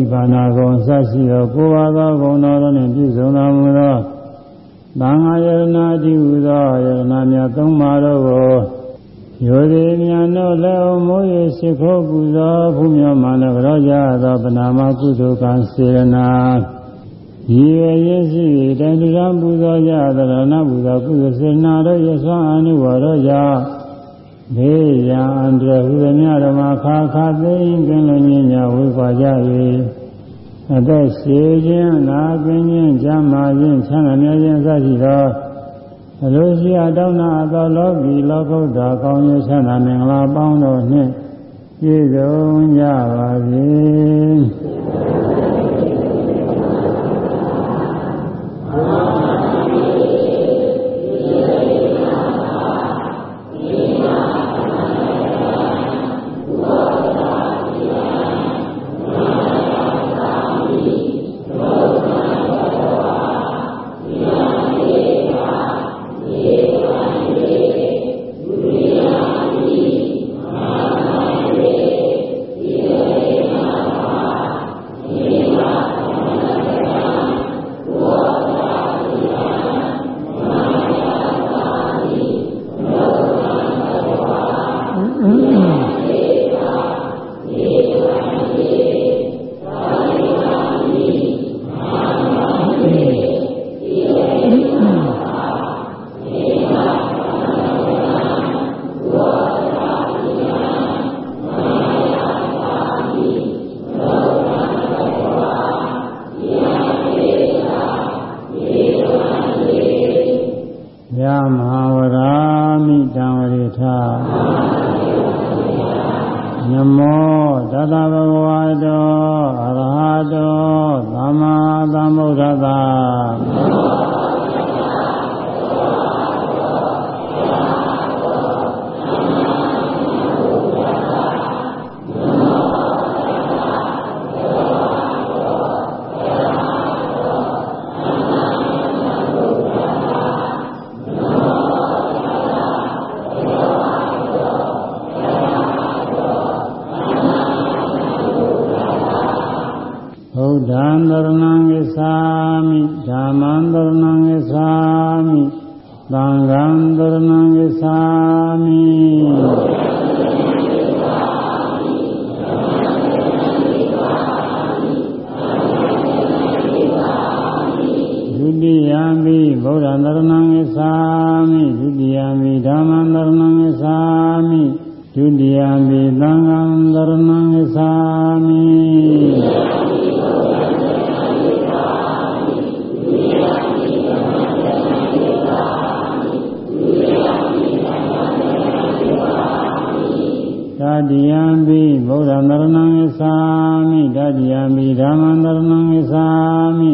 သုတ်တိဘာနာကုံစရှိသောကိုယ်ပါသောဂုဏ်တော်တို့နှင့်ပြည့်စုံတော်မူသောသံဃာယရနာတိဟူသောယရနာများသုံးပါးတို့ကိုယောဇေမြန်တို့လည်းအမိုးရရှိခိုးပူဇော်ဘုမြောမှလည်းကြောကြသောပနာမကုသိုလ်ကံစေရနာရည်ရည်ရှိတန်တရံပူဇော်ကြသရဏပူဇော်ကုသစေနာတို့ရသောအနုဝါတို့ကြောင့် ဘေးရန်အန္တရာယ်ဟူသည်များဓမ္မခါခါသိင်ကင်းလုံးကြီးများဝေခွာကြ၍အသက်ရှိခြင်းနာကင်းခြင်းကြမ်းမာခြင်းချမ်းသာမြဲခြင်းစရှိသောအလိုရှိအတောင်းနာအသောလောကီလောကုတ္တကောင်းခြင်းချမ်းသာမင်္ဂလာပေါင်းတို့နှင့်ပြည့်စုံကြပါစေ ယမဟာဝရာမိတံဝရိထနမောတတဗုဝါတောအရဟတောသမ္မာသမ္ဗုဒ္ဓသာဘုဒ္ဓံသရဏံဂစ္ဆာမိဓမ္မံသရဏံဂစ္ဆာမိသံဃံသရဏံဂစ္ဆာမိဒုတိယံပိဗုဒ္ဓံသရဏံဂစ္ဆာမိဒုတိယံပိဓမ္မံသရဏံဂစ္ဆာမိဒုတိယံပိသံဃံသရဏံဂစ္ဆာမိတတိယံပိဗုဒ္ဓံသရဏံဂစ္ဆာမိတတိယံပိဓမ္မံသရဏံဂစ္ဆာမိ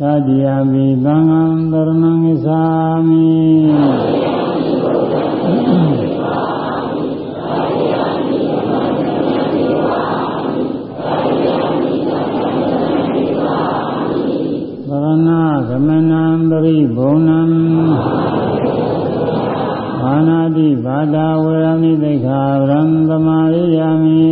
တတိယံပိသံဃံသရဏံဂစ္ဆာမိ သရဏဂမနံပရိဘုံနံဘာနာတိဘာတာဝေရမိသိခာဗရံသမာရိယာမိ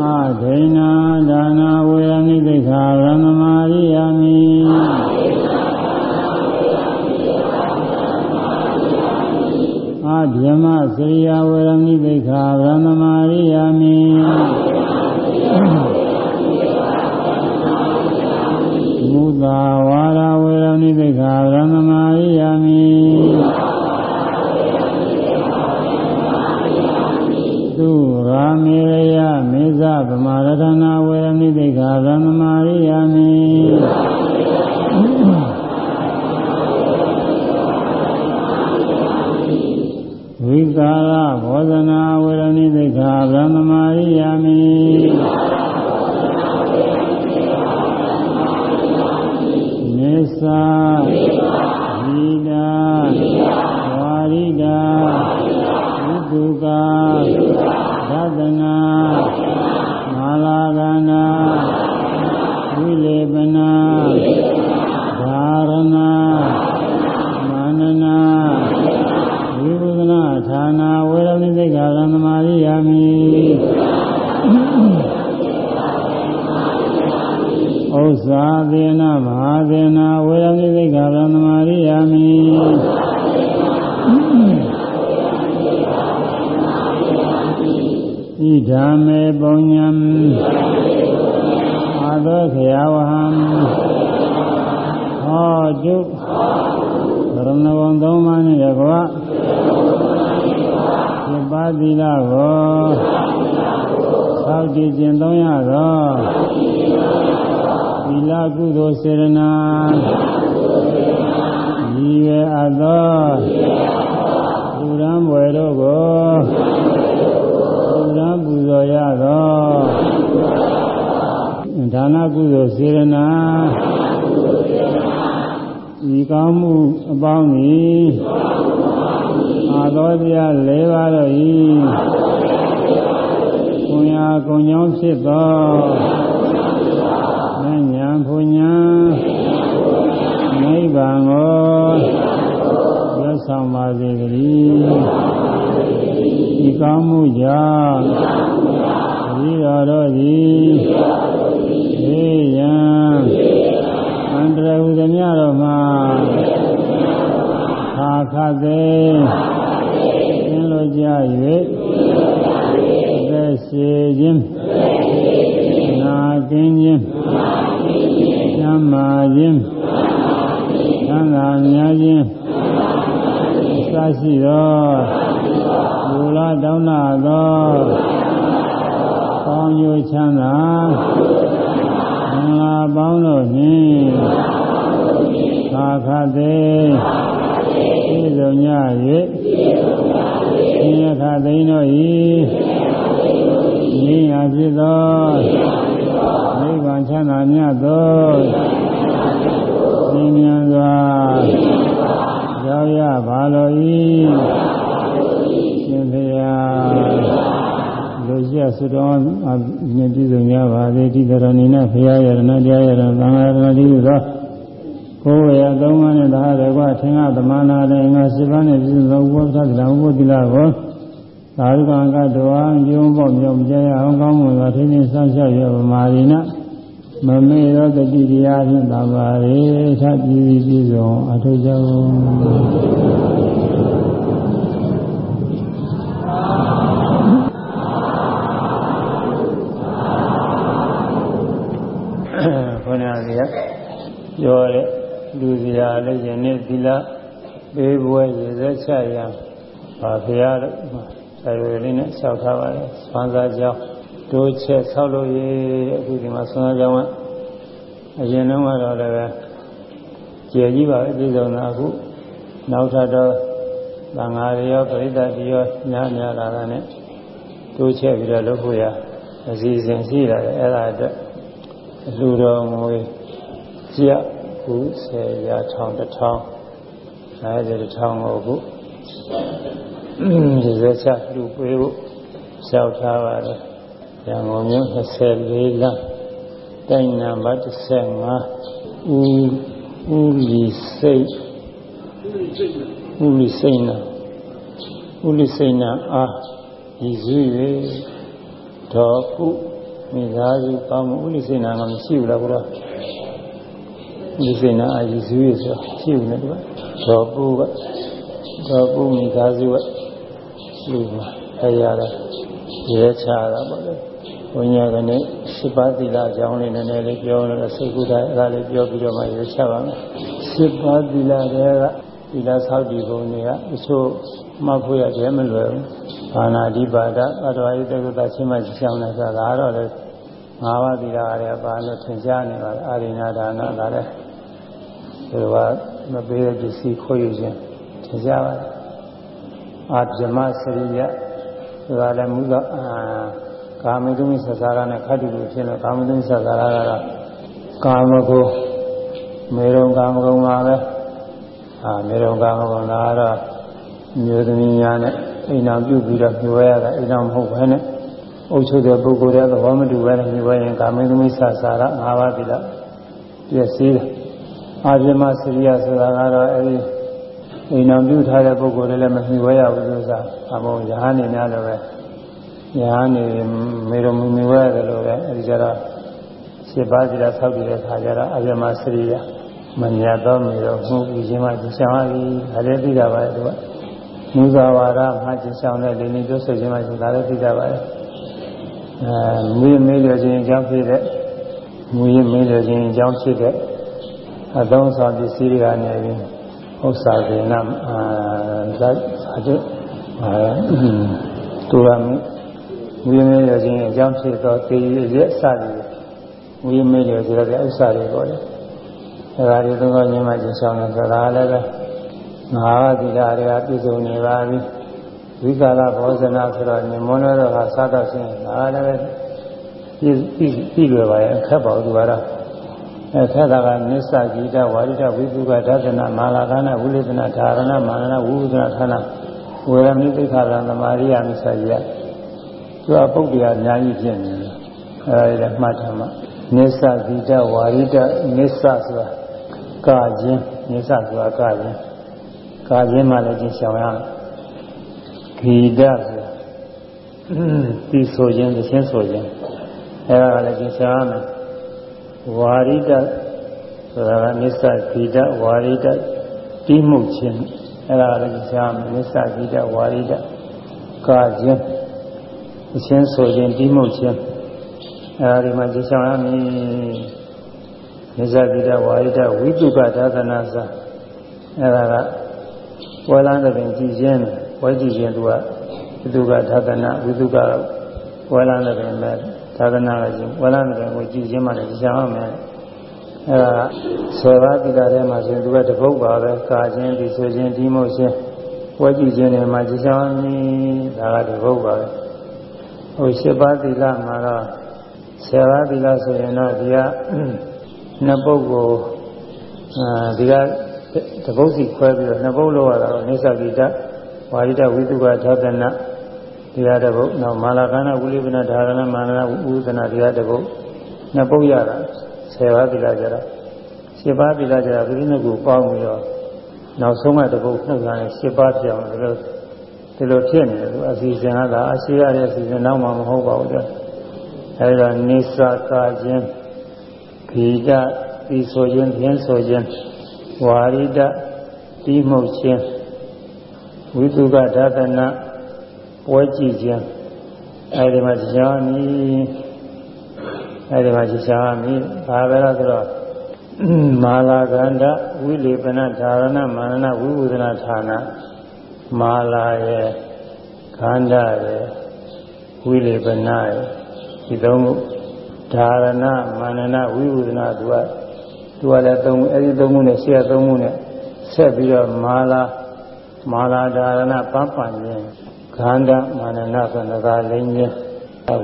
အာဒိနာဒါနာဝေရမိသိခာဗရံသမာရိယာမိအာဓမ္မစရိယဝေရမိသိခာဗရံသမာရိယာမိ မုသာဝါရဝေရဏိသိက္ခာရဏမာရိယာမိသူရာမေရယမေဇဗမာရထနာဝေရဏိသိက္ခာရဏမာရိယာမိဝိကာရဘောဇနာစာ ဣဒာမေပုံညံအာသောခယဝဟံဟောတုရဏဂုံသုံးပါးနှင့်တကွပြပါသီလကိုသောက်တည်ခြင်းသုံးရသောသီလကုသိုလ်စေရနာဤဝေအပ်သောသူရန်ဘွယ်တို့ကိုသူရန်ပူဇော်ရသော ဒါနကုသိုလ်စေရနာဤကောင်းမှုအပေါင်းသည်အာသောတရား၄ပါးတို့၏ကုညာကုံကြောင့်ဖြစ်သောဉာဏ်ဘုညာနိဗ္ဗာန်ကိုရဆောင်ပါစေတည်းဤကောင်းမှုကြောင့်အရိယာတို့သည်ေယံအန္တရာဟုသမျှတော်မှာ ခါခသေးသင်လိုကြ၍သက်ရှိခြင်းနာကင်းခြင်းသမ်းမာခြင်းသံဃာများခြင်းစရှိသောလူလာတောင်းနာသောကောင်းကျိုးချမ်းသာမင်္ဂလာပေါင်းတို့နှင့်ခါခသေးပြည့် စုံကြ၍သင်္ယခသိန်းတို့၏ဉာဏ်ရာဖြစ်သောနိဗ္ဗာန်ချမ်းသာမြတ်သောသင်မြတ်စွာရောက်ရပါလို၏ရှင်ဖေယလူရှိဆုတော်မြင့်ပြည့်စုံကြပါစေတိတရဏိနဖရာယရဏတရားယရဏသံဃာယရဏတိဟုသော ကိုယ်ရသုံးပါးနဲ့သာရကွာသင်္ဃသမနာနဲ့ငါစိပါးနဲ့ပြည့်စုံသောဥပ္ပသဒ္ဒံဥပ္ပတိလကိုသာဓုကံကတောအကျုံးပေါ့မြောက်ကြရအောင်ကောင်းမွန်စွာထိနေဆောက်ရှောက်ရပါမာရိနမမေရောတတိတရားဖြင့်သာပါရေထပ်ပြီးပြည့်စုံအထုကြုခေါင်းရစီကပြောတဲ့ လူစရာလည်းယနေ့သီလပေးပွဲရေစက်ချရပါဘုရားတို့ဆရာတော်လေးနဲ့လျှောက်ထားပါတယ်ဆွမ်းစားကြောင်းတိုးချက်ဆောက်လို့ရအခုဒီမှာဆွမ်းစားကြောင်းကအရင်တုန်းကတော့လည်းကျေကြီးပါအပြည့်စုံတာအခုနောက်ထပ်တော့သံဃာတွေရောပရိသတ်တွေရောညာညာလာတာနဲ့တိုးချက်ပြီးတော့လုပ်ဖို့ရအစီအစဉ်ရှိလာတယ်အဲ့ဒါအတွက်အလှူတော်ငွေကြက် ခု10ရာထောင်တစ်ထောင်50တစ်ထောင်ကိုအခုဒီစက်ချလူပေးဖို့လျှောက်ထားပါတယ်။ရန်ကုန်မြို့24လမ်းတိုင်းနံပါတ်15ဦးဦးလီစိတ်ဦးလီစိတ်နာဦးလီစိတ်နာအားရည်စည်း၍တော်ခုမိသားစုကောင်းမှုဦးလီစိတ်နာကမရှိဘူးလားဘုရား ဦးလီစိတ်နာအားရည်စည်း၍ဆိုရှိဘူးလေဒီကတော်ပုကတော်ပုမိသားစုကလူမှာတရားရရဲချတာပေါ့လေဘုညာကနေစိပါသီလအကြောင်းလေးနည်းနည်းလေးပြောလို့စိတ်ကူးတာအဲ့ဒါလေးပြောပြီးတော့မှရဲချပါမယ်စိပါသီလတွေကသီလဆောက်တည်ပုံတွေကအချို့မှတ်ဖို့ရတယ်မလွယ်ဘူးဘာနာတိပါဒအတ္တဝိတ္တကသချင်းမှရှောင်းနေဆိုတာကတော့ လေငါးပါးသီလကလည်းပါလို့ထင်ရှားနေပါလေအာရိဏဒါနဒါလည်းဒီကမပေးတဲ့ပစ္စည်းခိုးယူခြင်းထင်ရှားပါတယ်အာဓမ္မစရိယဆိုတာလည်းမူသောအာကာမတုမိသစ္စာရနဲ့ခတ္တိလူဖြစ်လို့ကာမတုမိသစ္စာရကတော့ကာမကိုမေရုံကာမဂုဏ်ဝအာမေရုံကဟောလာတော့မျိုးသမီးများနဲ့အိမ်အောင်ပြုပြီးတော့ညှိုရတာအိမ်အောင်မဟုတ်ဘဲနဲ့ အုပ်ချုပ်တဲ့ပုဂ္ဂိုလ်ရဲ့သဘောမတူဘဲနဲ့ညှိုရင်ကာမေသမီးဆာစာရ၅ပါးပြီလားပြည့်စည်တယ်အာပြမစရိယဆိုတာကတော့အဲဒီအိမ်အောင်ပြုထားတဲ့ပုဂ္ဂိုလ်တွေလည်းမညှိုရဘူးဆိုတာအမောရဟန်းနေများလို့ပဲရဟန်းနေမေရုံမီဝဲတယ်လို့ပဲအဲဒီကြတော့ရှင်းပါးစီတာဆောက်တည်တဲ့ခါကျတော့အာပြမစရိယမညာတော့မေရုံမှုပြီးခြင်းမှဒီဆောင်ရည်ဒါလည်းသိတာပါလေသူကမူဇာဝါဒမှာကျင်ဆောင်တဲ့ဒီနေ့ကျိုးဆွေခြင်းမှဒါလည်းသိတာပါလေအဲ မူရမေးလို့ခြင်းအကြောင်းဖြစ်တဲ့မူရမေးလို့ခြင်းအကြောင်းဖြစ်တဲ့အသုံးဆောင်ပစ္စည်းတွေကနေပြီးဥစ္စာကေနအာဇတ်အတုအာတူရမမူရမေးလို့ခြင်းအကြောင်းဖြစ်သောသေရရဲ့အစတွေမူရမေးလို့ဆိုတဲ့ဥစ္စာတွေပေါ့လေအဲဒါတွေသုံးခေါ်ခြင်းမှကျင်ဆောင်တယ်ဆိုတာလည်းပဲငါးပါးသီလတွေကပြည့်စုံနေပါပြီ ဝိကာလဘောဇနာဆိုတော့ညမွန်းတော့ဟာစားတော့ခြင်းငါလည်းပဲပြည့်ပြည့်ပြည့်လွယ်ပါရဲ့အခက်ပါဘူးကတော့အဲထက်တာကနစ္စဂီတဝါရိတဝိပုကဒသနာမာလာကနာဝိလေသနာဓာရဏမာနနာဝိဝုဒနာဌာနဝေရမိသိက္ခာရသမာရိယမိစ္ဆာကြီးကသူကပုဒ်တရားအများကြီးဖြစ်နေတယ်အဲဒီလည်းမှတ်ထားမှနစ္စဂီတဝါရိတနစ္စဆိုတာကာခြင်းနစ္စဆိုတာကာခြင်းကာခြင်းမှလည်းကျင့်ဆောင်ရမယ် ဂီတဆိုတာပြီးဆိုခြင်းသခြင်းဆိုခြင်းအဲဒါလည်းကျင့်ဆောင်ရမယ်ဝါရိတဆိုတာကနစ္စဂီတဝါရိတတိမှုခြင်းအဲဒါလည်းကျင့်ဆောင်ရမယ်နစ္စဂီတဝါရိတကာခြင်းသခြင်းဆိုခြင်းတိမှုခြင်းအဲဒီမှာကျင့်ဆောင်ရမည်နိစ္စတိတဝါရိတဝိတုကသာသနာစာအဲဒါကဝေလန်းတဲ့ပြင်ကြည်ခြင်း ဝဲကြည်ခြင်းသူကဝိတုကသာသနာဝိတုကဝေလန်းတဲ့ပြင်မဲ့သာသနာကကျင်ဝေလန်းတဲ့ပြင်ကိုကြည်ခြင်းမှလည်းကြည်ဆောင်ရမယ်အဲဒါဆယ်ပါးတိတာထဲမှာဆိုရင်သူကတပုတ်ပါပဲကာခြင်းဒီဆိုခြင်းဒီမို့ခြင်းဝဲကြည်ခြင်းတွေမှာကြည်ဆောင်ရမည်ဒါကတပုတ်ပါပဲဟိုရှစ်ပါးသီလမှာတော့ဆယ်ပါးသီလဆိုရင်တော့ဒီကနှစ်ပုဂ္ဂိုလ်အဲဒီကတပုတ်စီခွဲပြီးတော့နှစ်ပုတ်လောက်ရတာတော့နေသကိတ ဝါရိတဝိတုကသာသနာဒီဟာတပုတ်နောက်မာလာကနာဝိလိပနာဓာရဏမာနနာဝုသနာဒီဟာတပုတ်နှစ်ပုတ်ရတာဆယ်ပါးသီလကြတာရှစ်ပါးသီလကြတာဒီနှစ်ခုပေါင်းပြီးတော့နောက်ဆုံးကတပုတ်နှုတ်လာရင်ရှစ်ပါးပြောင်းတယ်လို့ဒီလိုဖြစ်နေတယ်သူအစီအစဉ်ကအရှိရတဲ့အစီအစဉ်နောက်မှမဟုတ်ပါဘူးတဲ့အဲဒီတော့နိစ္စကာခြင်းဂီတပြီးဆိုခြင်းဖြင့်ဆိုခြင်းဝါရိတတီးမှုတ်ခြင်း ဝိတုကဒါသနာပွဲကြည့်ခြင်းအဲဒီမှာရှားမည်အဲဒီမှာရှားမည်ဘာပဲလားဆိုတော့မာလာကန္တဝိလေပနဓာရဏမာနဝိဝုဒနာဌာနမာလာရဲ့ခန္ဓာရဲ့ဝိလေပနရဲ့ဒီသုံးခုဓာရဏမာနနာဝိဝုဒနာသူကသူကလည်းသုံးအဲဒီသုံးခုနဲ့ရှေ့သုံးခုနဲ့ဆက်ပြီးတော့မာလာ မာလာဓာရဏပပန်ခြင်းခန္ဓာမာနနာဆိုတဲ့ကာလိမ့်ခြင်း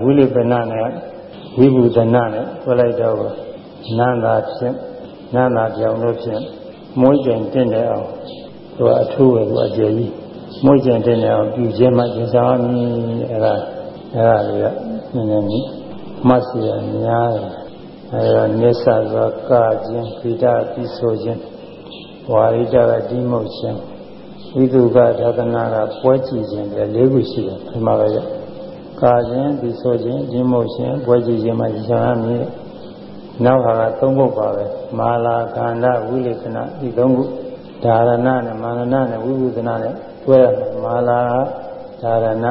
ဝိလိပနနဲ့ဝိဘုဒနာနဲ့ပြောလိုက်တော့နန္တာဖြင့်နန္တာပြောင်းလို့ဖြင့်မွေးကျင်တင့်တယ်အောင်သူကအထူးပဲသူအကျယ်ကြီးမွေးကျင်တင့်တယ်အောင်ပြုခြင်းမှကျင်ဆောင်မည်အဲဒါအဲဒါလေးကနည်းနည်းမြမတ်စီရများတယ်အဲဒါနိစ္စသောကာခြင်းခိတပြီးဆိုခြင်းဝါရိတကဒီမုတ်ခြင်း ဝိတုကသာသနာကပွဲကြည့်ခြင်းလည်း၄ခုရှိတယ်ဒီမှာပဲကာခြင်းပြီးဆိုခြင်းဒီမုတ်ခြင်းပွဲကြည့်ခြင်းမှရံရမည်နောက်ဟာကသုံးခုပါပဲမာလာခန္ဓာဝိလေသနာဒီသုံးခုဓာရဏနဲ့မာနနာနဲ့ဝိဝုဒနာနဲ့တွဲရမယ်မာလာဓာရဏ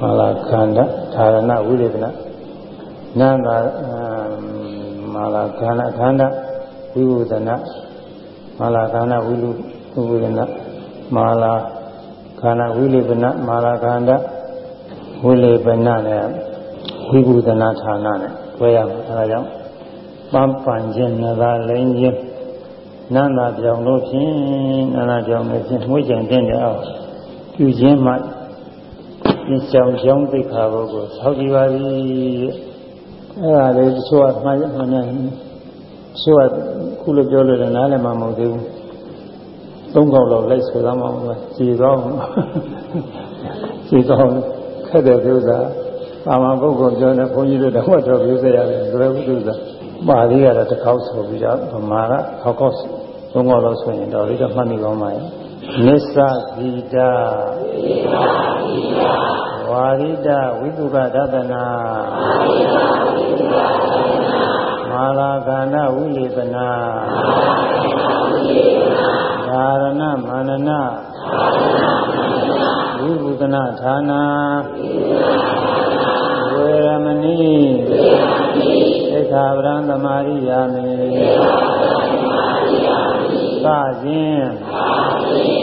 မာလာခန္ဓာဓာရဏဝိလေသနာနန္တာမာလာခန္ဓာခန္ဓာဝိဝုဒနာမာလာခန္ဓာဝိလူဝိဝုဒနာ မာလာခန္ဓာဝိလေပနမာလာခန္ဓာဝိလေပနနဲ့ဝိဝုဒနာဌာနနဲ့တွဲရမယ်အဲဒါကြောင့်ပန်းပန်ခြင်းနဂါလိမ့်ခြင်းနန္တာပြောင်လို့ဖြင့်နန္တာပြောင်လို့ဖြင့်မွေးကြံတဲ့အောင်ပြုခြင်းမှသင်ဆောင်ကြောင်းသိက္ခာဘုကိုဆောက်ကြည့်ပါသည်အဲ့ဒါလေးတချို့ကမှားမှန်နေတချို့ကခုလိုပြောလို့လည်းနားလည်မှာမဟုတ်သေးဘူး သုံးခေါက်လောက်လိုက်ဆွဲသားမအောင်လို့ကြည်တော့ကြည်တော့ခက်တဲ့ပြုစာအာမပုဂ္ဂိုလ်ပြောနေဘုန်းကြီးတို့တော့တော့ပြုစေရတယ်လွယ်ဘူးသူကပါဠိကတော့တစ်ခေါက်ဆိုပြီးတော့ဗမာကခေါက်ခေါက်သုံးခေါက်လောက်ဆိုရင်တော့ဒီတော့မှတ်မိကောင်းပါရဲ့နစ္စဂီတာဝါရိတဝိတုကဒသနာမာလာကာနဝိလေသနာ ဓာရဏမာနနဝိပုဒနာဌာနာဝေရမဏိသိက္ခာပရံသမာရိယာမိစခြင်း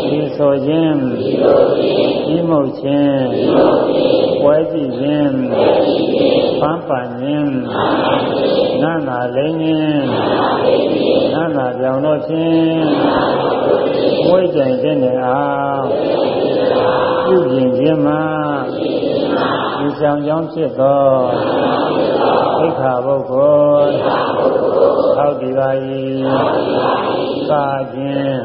ဒီဆိုခြင်းဒီမုတ်ခြင်းပွဲကြည့်ခြင်းပန်းပန်ခြင်း နာနာလိမ့်ခြင်းနာနာပြောင်တော့ခြင်းဝိကြိမ်ခြင်းနဲ့အားပြုကျင်ခြင်းမှာဒီဆောင်ကြောင်းဖြစ်သောသိက္ခာပုဂ္ဂိုလ်ဟောဒီပါ၏စာခြင်း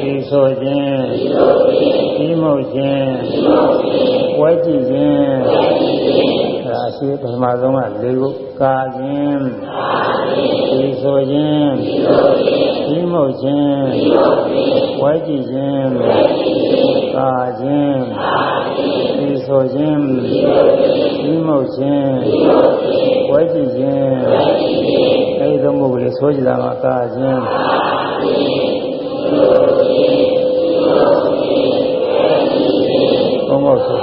ဒီဆိုခြင်းဒီမုတ်ခြင်းဝဲကြည့်ခြင်းဒါအ ရှိပထမဆုံးက၄ခုကာခြင်းဒီဆိုခြင်းဒီမုတ်ခြင်းဝဲကြည့်ခြင်းကာခြင်းဒီဆိုခြင်းဒီမုတ်ခြင်းဝဲကြည့်ခြင်းအဲဒီသုံးခုကလေးဆိုကြတာမှာကာခြင်းဘုံဘုံဆို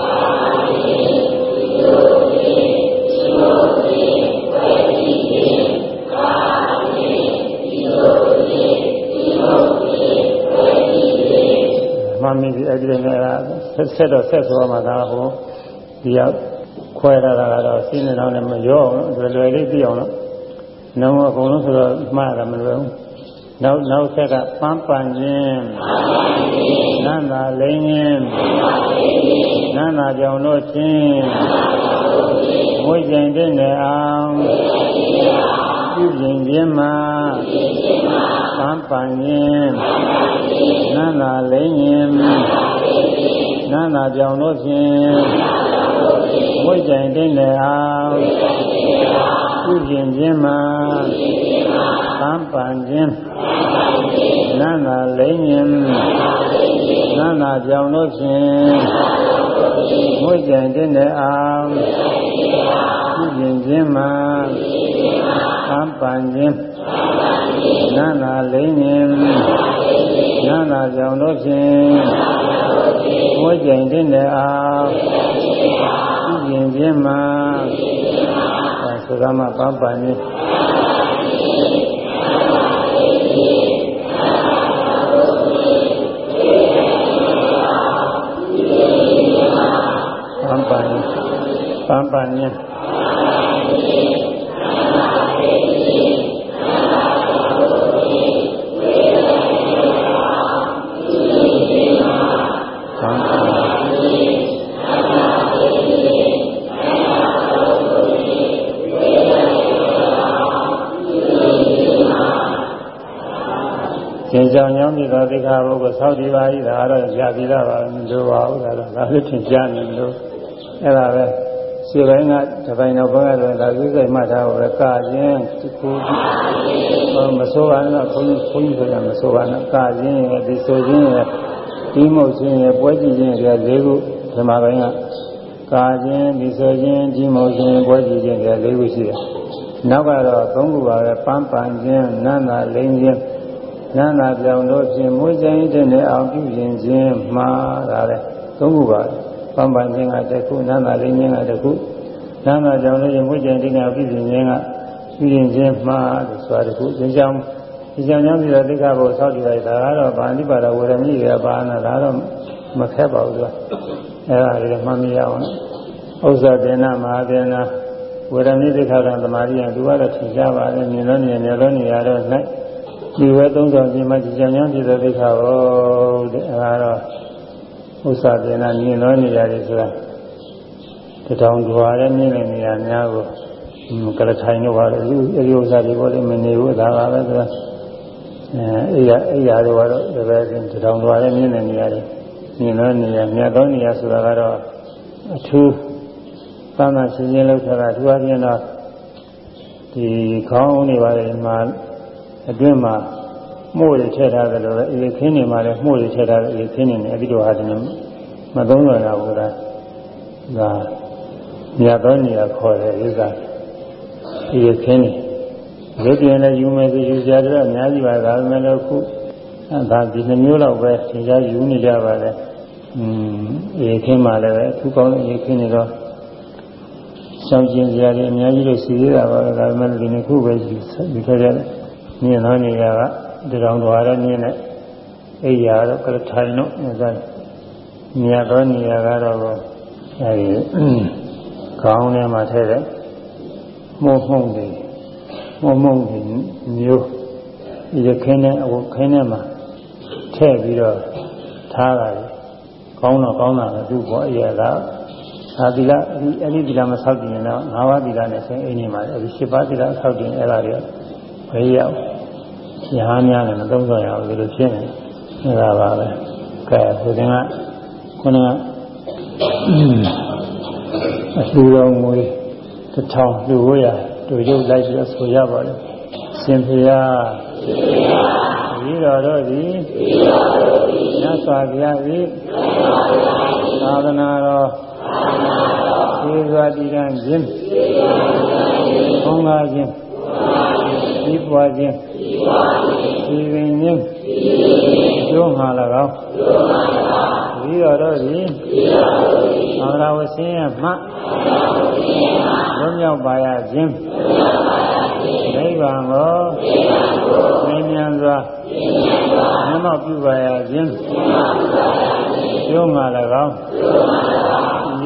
မမင်းဒီအဲ့ဒီနဲ့ ဆက်ဆက်တော့ဆက်ဆိုမှသာဟိုဒီရောက်ခွဲရတာကတော့စီးနေတော့လည်းမရောအောင်လွယ်လွယ်လေးသိအောင်လို့နောက်အကုန်လုံးဆိုတော့မှားတာမလွယ်ဘူးနောက်နောက်ဆက်ကပန်းပန်ခြင်းနန္တာလိမ့်ခြင်းနန္တာကြောင့်လို့ခြင်းမွေးကြင်တဲ့နေအောင်ပြုပြင်ခြင်းမှာပန်းပန်ခြင်းနန္တာလိမ့်ခြင်း နန္တာကြောင့်လို့ခြင်းမွေးကြင်တဲ့နေအောင်ပြုပြင်ခြင်းမှာပန်းပန်ခြင်းနန္နာလိမ့်ရင်နန္နာကြောင့်လို့ဖြင့်ငွေကြံတဲ့အောင်ပြုပြင်ခြင်းမှာပန်းပန်ခြင်းနန္နာလိမ့်ရင် နန္နာကြောင့်လို့ဖြင့်ငွေကြံတဲ့အောင်ပြုပြင်ခြင်းမှာသုရမပန်းပန်ခြင်းပန်းပန်ပန်းပန် ကြောင်ကြောင့်ဒီသောသိက္ခာပုဂ္ဂိုလ်ဆောက်တည်ပါ၏ဒါကတော့ရပြီလားပါမလိုပါဘူးဒါတော့ဒါလည်းသင်ကြားနေလို့အဲ့ဒါပဲခြေပိုင်းကတစ်ပိုင်းတော့ဘယ်ကတော့ဒါသိစိတ်မှတ်ထားဖို့ပဲကာခြင်းဒီကိုမဆိုးပါနဲ့ဘုန်းကြီးဘုန်းကြီးဆိုတာမဆိုးပါနဲ့ကာခြင်းရဲ့ဒီဆိုခြင်းရဲ့ဒီမုတ်ခြင်းရဲ့ပွဲကြည့်ခြင်းတွေ၄ခုဓမ္မပိုင်းကကာခြင်းဒီဆိုခြင်းဒီမုတ်ခြင်းပွဲကြည့်ခြင်းတွေ၄ခုရှိတယ်နောက်ကတော့၃ခုပါပဲပန်းပန်ခြင်းနန္တာလိမ့်ခြင်း နန္တာပြောင်လို့ဖြင့်မွေးကြိမ်တဲ့အောင်ပြုရင်ခြင်းမှားတာလေသုံးခုပါပန်းပန်ခြင်းကတစ်ခုနန္တာလိမ့်ခြင်းကတစ်ခုနန္တာပြောင်လို့မွေးကြိမ်တဲ့အောင်ပြုရင်ခြင်းကပြုရင်ခြင်းမှားတယ်ဆိုတာတစ်ခုဒီကြောင့်ဒီကြောင့်ကြောင့်ပြီးတော့သိက္ခာပုဆောက်တည်လိုက်တာကတော့ဗာဏိပါဒဝေရမိရပါဏဒါတော့မခက်ပါဘူးသူကအဲ့ဒါလေးမှတ်မိရအောင်ဥစ္စာဒေနမဟာဒေနဝေရမိသိက္ခာကံသမာဓိယသူကတော့ထင်ရှားပါတယ်မြင်လို့မြင်တယ်လို့နေရတော့၌ ဒီဝဲသုံးဆောင်ခြင်းမှကြည်ကြံကြောင်းဖြစ်တဲ့ဒိဋ္ဌာဟောတဲ့အဲဒါတော့ဥစ္စာပြေနာမြင်လို့နေရတယ်ဆိုတာတထောင်ဓွာလည်းမြင်တဲ့နေရာများကိုကလထိုင်တော့ပါလေအဲဒီဥစ္စာတွေပေါ်လည်းမနေဘူးဒါပါပဲဆိုတာအဲအိယာအိယာတော့ကတော့ဒီဘက်တောင်တော်လည်းမြင်နေနေရတယ်မြင်တော့နေရမြတ်သောနေရဆိုတာကတော့အထူးသာမန်ရှင်းရှင်းလောက်ထားတာအထူးအပြင်တော့ဒီခေါင်းနေပါလေမှာ အတွင်းမှာမှုတွေထည့်ထားတယ်လို့အေးခင်းနေမှာလည်းမှုတွေထည့်ထားတယ်အေးခင်းနေတယ်အဲ့ဒီတော့ဟာတယ်မသုံးတော့ရဘူးလားဒါမြတ်သောနေရာခေါ်တယ်ဥစ္စာအေးခင်းနေရုပ်ပြင်လည်းယူမယ်ဆိုယူကြတယ်အများကြီးပါဒါပေမဲ့လို့ခုဒါဒီနှမျိုးလောက်ပဲသင်ကြားယူနေကြပါလေอืมအေးခင်းမှလည်းပဲသူကောင်းအေးခင်းနေတော့ရှောင်ကျင်ကြရတယ်အများကြီးလို့ရှိသေးတာပါပဲဒါပေမဲ့ဒီနှစ်ခုပဲယူယူခဲ့ကြတယ် မြင်သောနေရာကဒီတော်တော်ရမြင်တဲ့အိယာတော့ကရထိုင်တော့အဲဒါမြတ်သောနေရာကတော့အဲဒီခေါင်းထဲမှာထည့်တဲ့မှုမှုန်တွေမှုမှုန်တွေမျိုးဒီခင်းနဲ့အဝခင်းနဲ့မှာထည့်ပြီးတော့ထားတာလေကောင်းတော့ကောင်းတာပဲသူ့ဘောအရာကသာသီလအဲ့ဒီသီလမဆောက်တည်ရင်တော့ငါးပါးသီလနဲ့ဆင်းအိမ်နေမှာအဲ့ဒီ၈ပါးသီလဆောက်တည်ရင်အဲ့ဒါတွေဘေးရောက် ရဟန်းများလည်းမသုံးဆောင်ရဘူးလို့ဖြစ်နေအဲ့ဒါပါပဲကဲဆိုတဲ့ကခုနကအလှူတော်ငွေတစ်ထောင်လှူဖို့ရတို့ရုပ်လိုက်ပြီးတော့ဆိုရပါလေရှင်ဖျားဒီတော်တို့သည်မြတ်စွာဘုရား၏သာသနာတော်သေစွာတည်ရန်ခြင်းဘုံလာခြင်းဒီပွားခြင်း ဒီပင်ခြင်းကျိုးမှာ၎င်းဒီတော်တို့သည်သာသနာဝဆင်းရမှဘုံမြောက်ပါရခြင်းနိဗ္ဗာန်ကိုမြင်မြန်စွာမြတ်မောပြုပါရခြင်းကျိုးမှာ၎င်း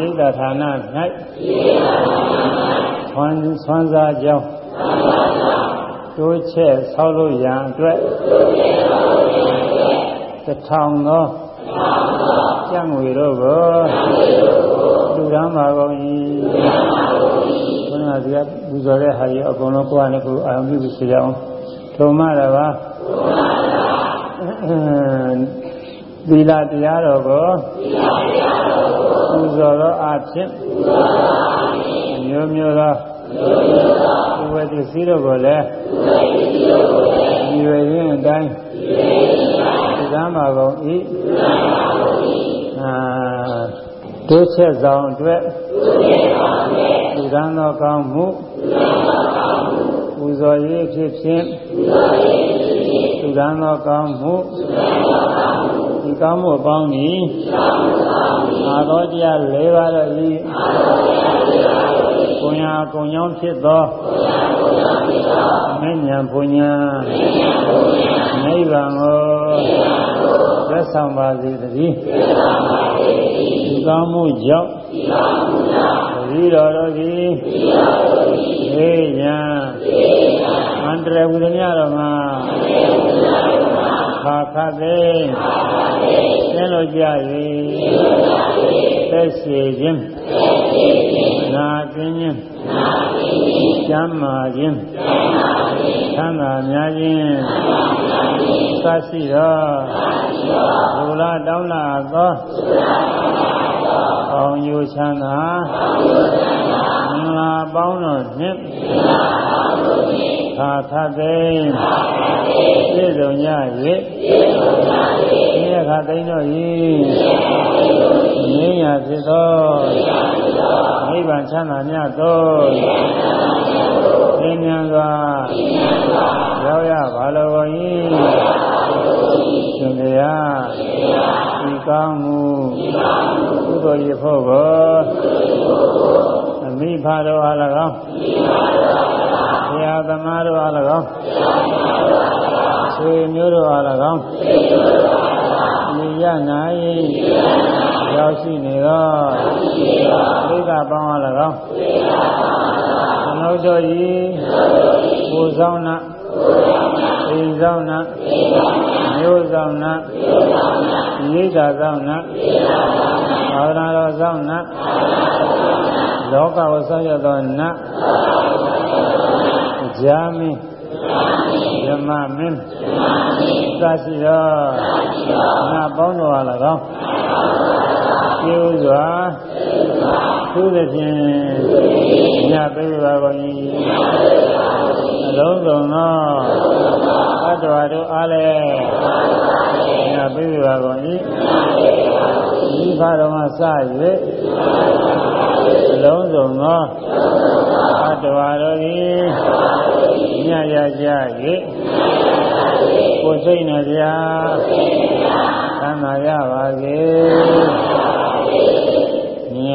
ဤသာဌာန၌ဆွမ်းဆွမ်းစားကြောင်း တိုးချက်ဆောက်လို့ရန်အတွက်တထောင်သောကျန်ငွေတို့ကိုလူရမ်းပါကုန်၏ဘုရားကဒီကပူဇော်တဲ့ဟာကြီးအကုန်လုံးကိုယ်ကနေကိုယ်အာရုံပြုပြီးစီရအောင်ထုံမရပါသီလတရားတော်ကိုပူဇော်သောအဖြစ်မျိုးမျိုးသော ဒီဝတိစီတို့ကိုလည်းဒီဝရင်အတိုင်းသံပါကုန်ဤအာတိုးချက်ဆောင်အတွက်ဒီကံသောကောင်းမှုပူဇော်ရေးဖြစ်ဖြင့်ဒီကံသောကောင်းမှုဒီကောင်းမှုအပေါင်းသည်အာသောတရား၄ပါးတော့ဤ ကိုညာကုံကြောင်းဖြစ်သောမဉ္ဇဉ်ဘုံညာနိဗ္ဗာန်ကိုသက်ဆောင်ပါစေတည်းဒီကောင်းမှုကြောင့်ဒီတော်တို့သည်ဟေးညာအန္တရာယ်ဝိဒမြတော်မှာခါခသေးဆင်းလို့ကြ၍သက်ရှိခြင်း နာကျင်ခြင်းကျမ်းမာခြင်းသံသာများခြင်းသရှိသောဘုလားတောင်းလာသောအောင်ယူချမ်းသာမင်္ဂလာပေါင်းတော်နှင့်သာသသိပြည့်စုံကြ၍ဒီအ ခါသိတော်၏ငြိမ်းရာဖြစ်သောနိဗ္ဗာန်ချမ်းသာမြတ်သောသင်ဉာဏ်စွာရောက်ရပါလို၏ရှင်တရားဒီကောင်းမှုကုသိုလ်ရဖို့ကိုအမိဖာတော်အား၎င်းဆရာသမားတို့အား၎င်းဆွေမျိုးတို့အား၎င်း မိရနာ၏ရောက်ရှိနေသောသိက္ခာပေါင်းအား၎င်းကျွန်ုပ်တို့၏ပူဆောင်နာအိမ်ဆောင်နာမျိုးဆောင်နာမိသားဆောင်နာသာသနာတော်ဆောင်နာလောကကိုဆောင်ရသောနတ်ဇာမင်း ဓမ္မမင်းသာရှိသောနာပေါင်းတော်အား၎င်းကျေဥစွာသူသည်ဖြင့်ညပေးပါကုန်၏အလုံးစုံသောအတ္တဝါတို့အားလည်းညပေးပါကုန်၏ဒီခါတော်မှစ၍အလုံးစုံသောအတ္တဝါတို့ သည်ညရကြ၍ကိုယ်စိတ်နဲ့ဗျာသံသာရပါစေည